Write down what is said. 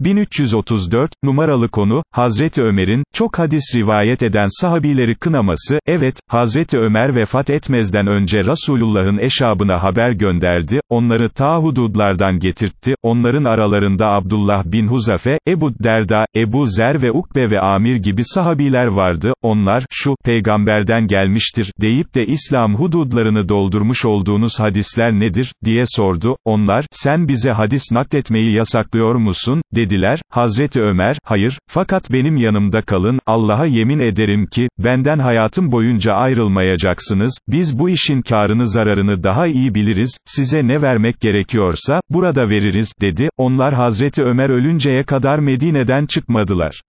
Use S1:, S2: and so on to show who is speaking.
S1: 1334, numaralı konu, Hazreti Ömer'in, çok hadis rivayet eden sahabileri kınaması, evet, Hazreti Ömer vefat etmezden önce Resulullah'ın eşabına haber gönderdi, onları ta hududlardan getirtti, onların aralarında Abdullah bin Huzafe, Ebu Derda, Ebu Zer ve Ukbe ve Amir gibi sahabiler vardı, onlar, şu, peygamberden gelmiştir, deyip de İslam hududlarını doldurmuş olduğunuz hadisler nedir, diye sordu, onlar, sen bize hadis nakletmeyi yasaklıyor musun, dediler, Hazreti Ömer, hayır, fakat benim yanımda kalın, Allah'a yemin ederim ki, benden hayatım boyunca ayrılmayacaksınız, biz bu işin karını zararını daha iyi biliriz, size ne vermek gerekiyorsa, burada veririz, dedi, onlar Hazreti Ömer ölünceye kadar Medine'den çıkmadılar.